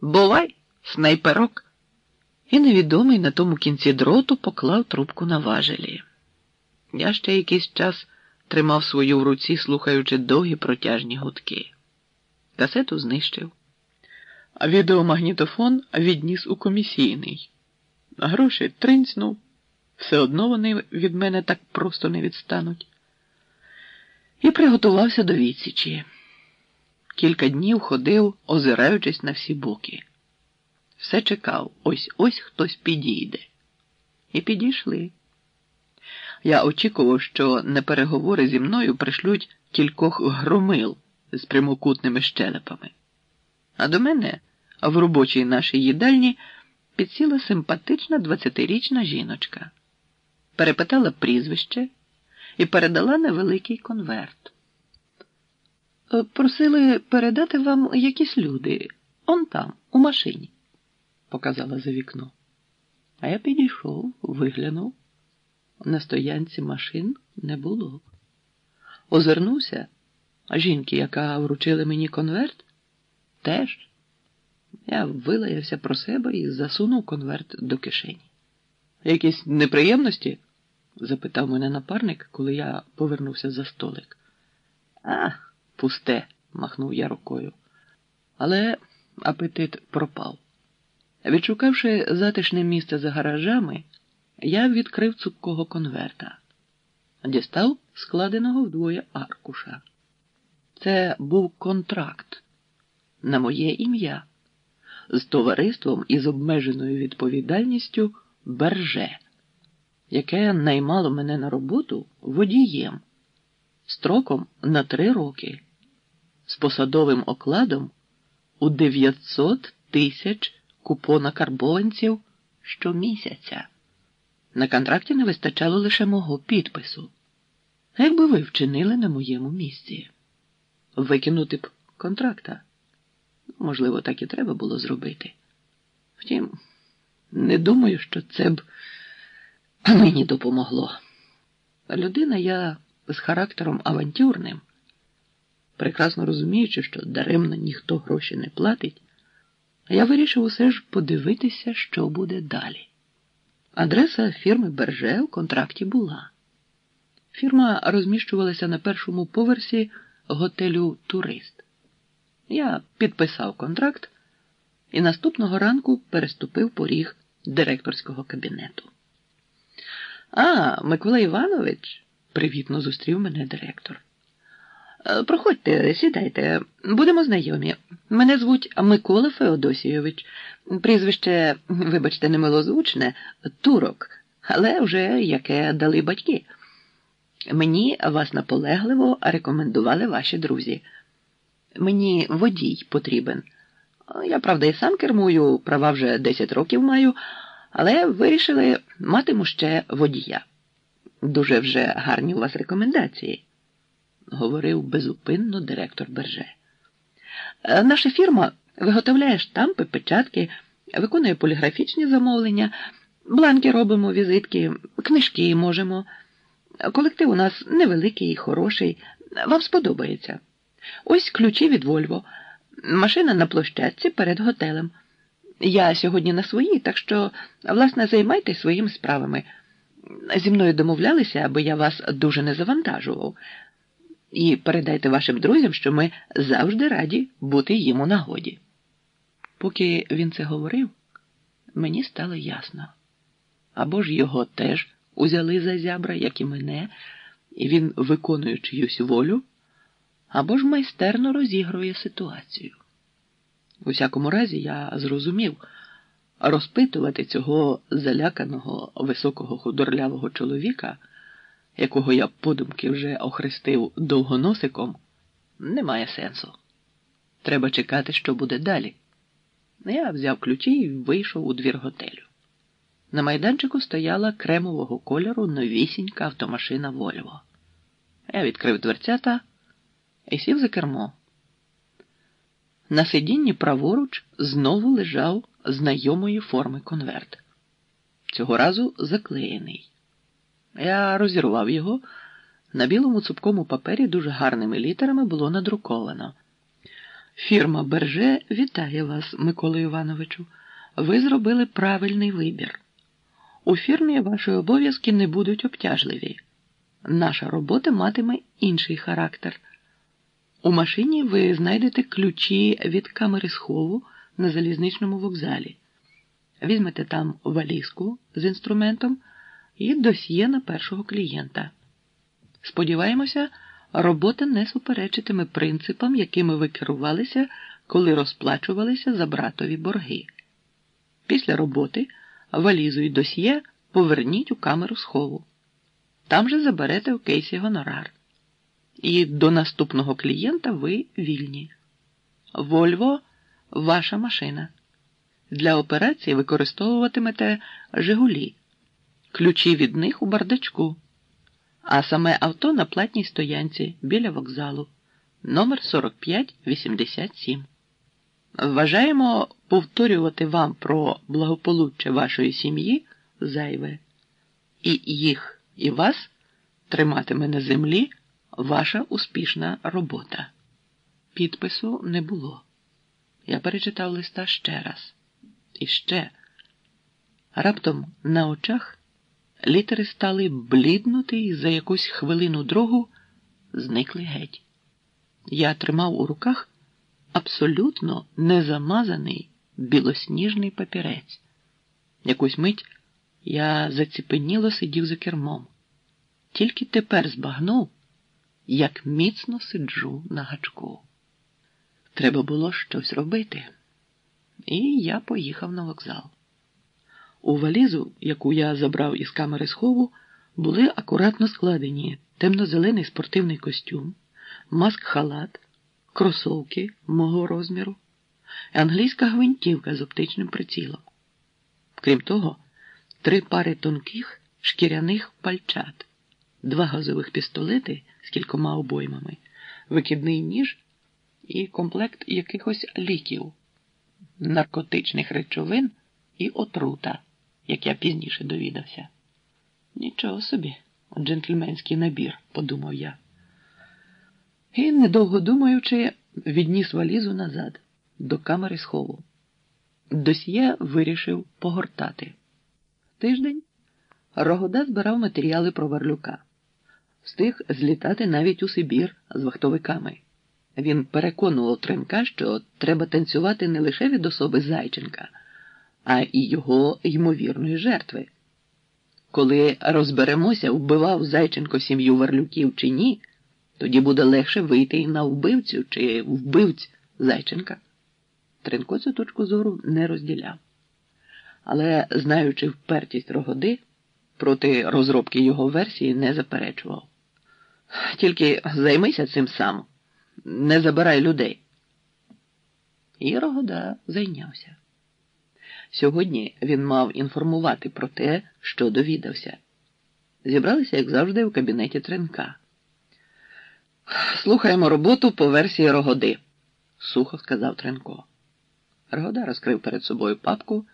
Бувай, снайперок. І невідомий на тому кінці дроту поклав трубку на важелі. Я ще якийсь час тримав свою в руці, слухаючи довгі протяжні гудки. Касету знищив, а відеомагнітофон відніс у комісійний. Гроші тринцнув, все одно вони від мене так просто не відстануть. І приготувався до відсічі. Кілька днів ходив, озираючись на всі боки. Все чекав, ось ось хтось підійде. І підійшли. Я очікував, що на переговори зі мною пришлють кількох громил з прямокутними щелепами. А до мене в робочій нашій їдальні підсіла симпатична двадцятирічна жіночка, перепитала прізвище і передала невеликий конверт. «Е, Просили передати вам якісь люди, он там, у машині, показала за вікно. А я підійшов, виглянув. На стоянці машин не було. Озирнувся, а жінки, яка вручила мені конверт, теж. Я вилаявся про себе і засунув конверт до кишені. Якісь неприємності? запитав мене напарник, коли я повернувся за столик. А, пусте, махнув я рукою. Але апетит пропав. Відшукавши затишне місце за гаражами, я відкрив цупкого конверта, дістав складеного вдвоє аркуша. Це був контракт на моє ім'я з товариством із обмеженою відповідальністю Берже, яке наймало мене на роботу водієм строком на три роки, з посадовим окладом у 900 тисяч купона-карбованців щомісяця. На контракті не вистачало лише мого підпису. Як би ви вчинили на моєму місці? Викинути б контракта. Можливо, так і треба було зробити. Втім, не думаю, що це б мені допомогло. Людина я з характером авантюрним, прекрасно розуміючи, що даремно ніхто гроші не платить, я вирішив усе ж подивитися, що буде далі. Адреса фірми Берже у контракті була. Фірма розміщувалася на першому поверсі готелю Турист. Я підписав контракт і наступного ранку переступив поріг директорського кабінету. А, Микола Іванович, привітно зустрів мене директор. «Е, Проходьте, сідайте, будемо знайомі. Мене звуть Микола Феодосійович. Прізвище, вибачте, немилозвучне, турок, але вже яке дали батьки. Мені вас наполегливо рекомендували ваші друзі. Мені водій потрібен. Я, правда, і сам кермую, права вже 10 років маю, але вирішили матиму ще водія. Дуже вже гарні у вас рекомендації, говорив безупинно директор Берже. «Е, Наша фірма виготовляє штампи, печатки, виконує поліграфічні замовлення, бланки робимо, візитки, книжки можемо. Колектив у нас невеликий і хороший. Вам сподобається. Ось ключі від Вольво. Машина на площадці перед готелем. Я сьогодні на своїй, так що, власне, займайтесь своїми справами. Зі мною домовлялися, аби я вас дуже не завантажував. І передайте вашим друзям, що ми завжди раді бути їм у нагоді. Поки він це говорив, мені стало ясно. Або ж його теж узяли за зябра, як і мене, і він виконує чиюсь волю, або ж майстерно розігрує ситуацію. У всякому разі, я зрозумів, розпитувати цього заляканого високого худорлявого чоловіка, якого я подумки вже охрестив довгоносиком, немає сенсу. Треба чекати, що буде далі. Я взяв ключі і вийшов у двір готелю. На майданчику стояла кремового кольору новісінька автомашина Вольво. Я відкрив дверцята і сів за кермо. На сидінні праворуч знову лежав знайомої форми конверт. Цього разу заклеєний. Я розірвав його. На білому цупкому папері дуже гарними літерами було надруковано. Фірма Берже вітає вас, Микола Івановичу. Ви зробили правильний вибір. У фірмі ваші обов'язки не будуть обтяжливі. Наша робота матиме інший характер. У машині ви знайдете ключі від камери схову на залізничному вокзалі. Візьмете там валізку з інструментом і досьє на першого клієнта. Сподіваємося, робота не суперечитиме принципам, якими ви керувалися, коли розплачувалися за братові борги. Після роботи валізу і досьє поверніть у камеру схову. Там же заберете у кейсі гонорар. І до наступного клієнта ви вільні. Вольво ваша машина. Для операції використовуватимете Жигулі, ключі від них у бардачку, а саме авто на платній стоянці біля вокзалу номер 4587. Вважаємо повторювати вам про благополуччя вашої сім'ї зайве, і їх, і вас триматиме на землі ваша успішна робота. Підпису не було. Я перечитав листа ще раз. І ще. Раптом на очах літери стали бліднути і за якусь хвилину другу зникли геть. Я тримав у руках абсолютно незамазаний білосніжний папірець. Якусь мить я заціпеніло сидів за кермом. Тільки тепер збагнув, як міцно сиджу на гачку. Треба було щось робити. І я поїхав на вокзал. У валізу, яку я забрав із камери схову, були акуратно складені темно-зелений спортивний костюм, маск-халат, кросовки мого розміру, англійська гвинтівка з оптичним прицілом. Крім того, три пари тонких шкіряних пальчат, два газових пістолети з кількома обоймами, викидний ніж і комплект якихось ліків, наркотичних речовин і отрута, як я пізніше довідався. Нічого собі, джентльменський набір, подумав я. І, недовго думаючи, відніс валізу назад, до камери схову. Досьє вирішив погортати. Тиждень Рогода збирав матеріали про Варлюка, встиг злітати навіть у Сибір з вахтовиками. Він переконував Тренка, що треба танцювати не лише від особи Зайченка, а і його ймовірної жертви. Коли розберемося, вбивав Зайченко сім'ю Варлюків чи ні, тоді буде легше вийти і на вбивцю чи вбивць Зайченка. Тренко цю точку зору не розділяв. Але, знаючи впертість рогоди, проти розробки його версії не заперечував. Тільки займися цим сам не забирай людей. І Рогода зайнявся. Сьогодні він мав інформувати про те, що довідався. Зібралися, як завжди, у кабінеті Тренка. Слухаємо роботу по версії Рогоди, сухо сказав Тренко. Рогода розкрив перед собою папку.